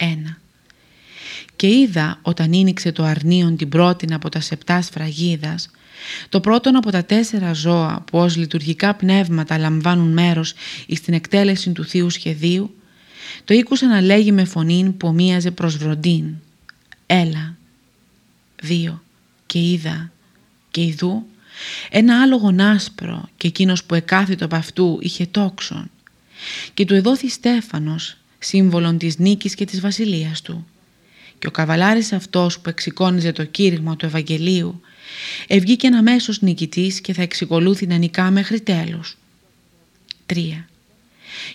1. Και είδα όταν ίνιξε το αρνίον την πρώτη από τα σεπτά σφραγίδας, το πρώτον από τα τέσσερα ζώα που ως λειτουργικά πνεύματα λαμβάνουν μέρος στην εκτέλεση του Θείου Σχεδίου, το ήκουσα να λέγει με φωνήν που ομοίαζε προς βροντίν. Έλα. 2. Και είδα και ειδού ένα άλογον άσπρο και εκείνος που εκάθιτο από αυτού είχε τόξον και του εδόθη Στέφανος σύμβολον της νίκης και της βασιλείας του και ο καβαλάρης αυτός που εξηκώνιζε το κήρυγμα του Ευαγγελίου ευγήκε αμέσως νικητής και θα εξικολούθη να νικά μέχρι τέλους. 3.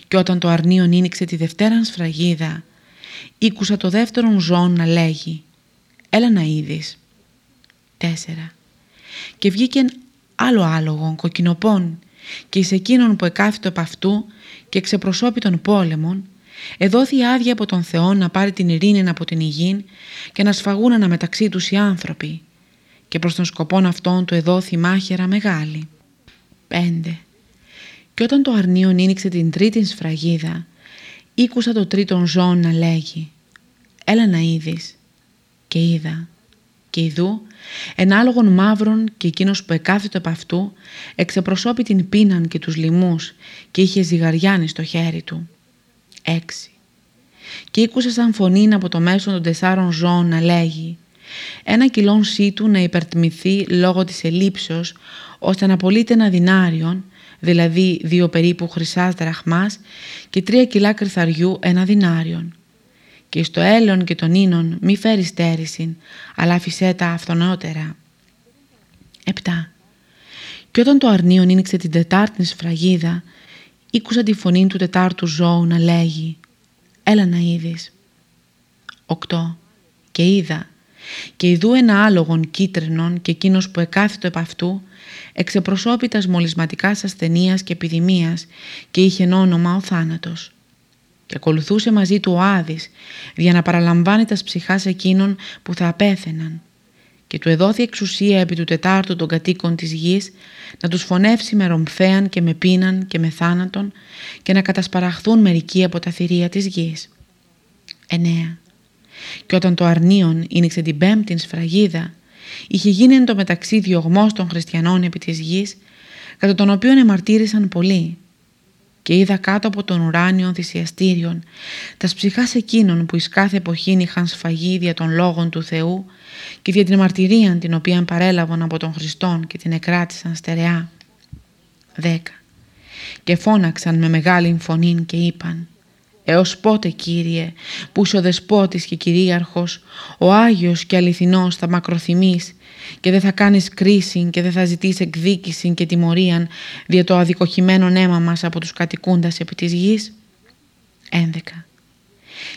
Και όταν το αρνίον ίνιξε τη δευτέραν σφραγίδα ήκουσα το δεύτερον ζώο να λέγει «Έλα να είδεις». 4. Και βγήκε άλλο άλογο κοκκινοπών και εις εκείνον που εκάθιτο από αυτού και ξεπροσώπη των πόλεμων εδόθη άδεια από τον Θεό να πάρει την ειρήνη από την υγιήν και να σφαγούν αναμεταξύ τους οι άνθρωποι και προς τον σκοπόν αυτόν του εδόθη μάχαιρα μεγάλη. 5. Και όταν το αρνίον ίνιξε την τρίτη σφραγίδα ήκουσα το τρίτον ζώο να λέγει «Έλα να είδεις» και είδα και ειδού άλογον μαύρον και εκείνος που εκάθιτο από αυτού εξεπροσώπη την πείναν και τους λοιμούς και είχε ζυγαριάνι στο χέρι του. 6. Και ήκουσε σαν φωνήν από το μέσο των τεσσάρων ζώων να λέγει ένα κιλόν σύτου να υπερτιμηθεί λόγω της ελήψεως ώστε να πωλείται ένα δινάριον, δηλαδή δύο περίπου χρυσάς δραχμάς και τρία κιλά κρυθαριού ένα δινάριον και στο έλεον και τον ίνον μη φέρει στέρησιν, αλλά αφησέ τα αυτονότερα. 7. Και όταν το αρνίον ίνιξε την τετάρτη σφραγίδα, ήκουσα τη φωνή του τετάρτου ζώου να λέγει «Έλα να είδεις». 8. Και είδα και ειδού ένα άλογον κίτρινον και εκείνος που εκάθιτο επ' αυτού εξεπροσώπητας μολυσματικάς ασθενείας και επιδημίας και είχε όνομα ο θάνατος και ακολουθούσε μαζί του ο Άδης για να παραλαμβάνει τας ψυχάς εκείνων που θα απέθαιναν και του εδόθη εξουσία επί του τετάρτου των κατοίκων της γης να τους φωνεύσει με ρομφέαν και με πίναν και με θάνατον και να κατασπαραχθούν μερικοί από τα θηρία της γης. 9. Και όταν το αρνίον ίνιξε την πέμπτη σφραγίδα είχε γίνει εν το μεταξύ διωγμός των χριστιανών επί της γης κατά τον οποίο εμαρτύρησαν πολλοί και είδα κάτω από τον ουράνιο θυσιαστήριον τας ψυχάς εκείνων που εις κάθε εποχή είχαν σφαγεί δια των λόγων του Θεού και δια την μαρτυρία την οποία παρέλαβαν από τον Χριστόν και την εκράτησαν στερεά. 10. Και φώναξαν με μεγάλη φωνή και είπαν «Έως πότε Κύριε που είσαι ο Δεσπότης και Κυρίαρχος, ο Άγιος και Αληθινός θα μακροθυμείς και δεν θα κάνεις κρίση και δεν θα ζητείς εκδίκηση και τιμωρίαν δια το αδικοχημένο αίμα μας από τους κατοικούντας επί της γης; 11.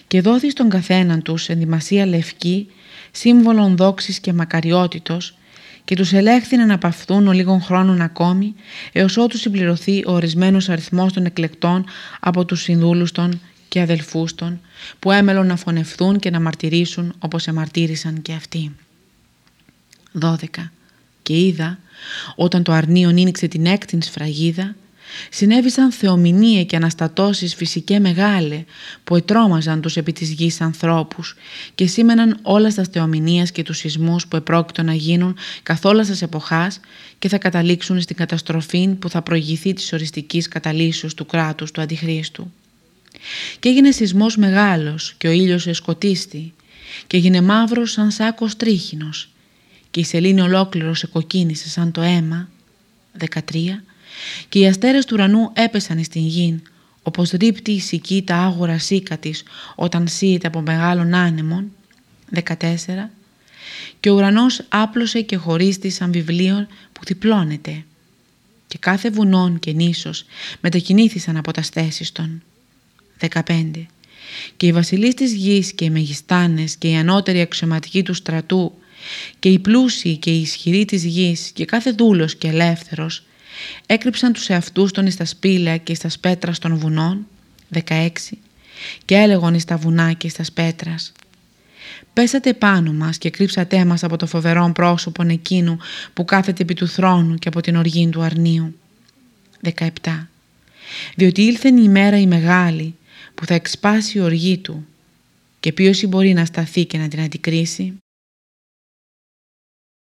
Και δόθης στον καθέναν τους ενδυμασία λευκή, σύμβολον δόξης και μακαριότητος και τους ελέγχθη να αναπαυθούν ο λίγων χρόνων ακόμη έως ότου συμπληρωθεί ο ορισμένος αριθμός των εκλεκτών από τους συνδούλους των και αδελφούς των που έμελον να φωνευθούν και να μαρτυρήσουν όπως εμαρτύρησαν και αυτοί. 12. Και είδα, όταν το αρνίον ίνιξε την έκτην σφραγίδα, συνέβησαν θεομηνίε και αναστατώσεις φυσικέ μεγάλε που ετρώμαζαν τους επί της γης ανθρώπους και σήμαιναν όλα τα θεομηνίας και τους σεισμούς που επρόκειτο να γίνουν καθ' όλας σας εποχάς και θα καταλήξουν στην καταστροφή που θα προηγηθεί της οριστικής καταλύσεως του κράτους του Αντιχρίστου. Και έγινε σεισμός μεγάλος και ο ήλιος εσκοτίστη και έγινε μαύρος σαν σάκος τρίχινος και η σελήνη ολόκληρο σε κοκκίνησε σαν το αίμα 13 και οι αστέρες του ουρανού έπεσαν στην γη όπως ρίπτει η σική τα άγουρα σίκα της όταν σύεται από μεγάλων άνεμων 14 και ο ουρανός άπλωσε και χωρίστη σαν βιβλίο που διπλώνεται και κάθε βουνόν και νήσος μετακινήθησαν από τα στέσεις των 15 και οι βασιλείς της γης και οι μεγιστάνες και οι ανώτεροι αξιωματικοί του στρατού και οι πλούσιοι και οι ισχυροί της γης και κάθε δούλος και ελεύθερος έκρυψαν τους εαυτούς των εις τα σπήλαια και εις τα σπέτρα των βουνών 16 και έλεγον εις τα βουνά και εις τα σπέτρας Πέσατε πάνω μας και κρύψατε μας από το φοβερό πρόσωπο εκείνου που κάθεται επί του θρόνου και από την οργή του αρνίου. 17. Διότι ήλθε η μέρα η μεγάλη που θα εξπάσει η οργή του και ποιος μπορεί να σταθεί και να την αντικρίσει.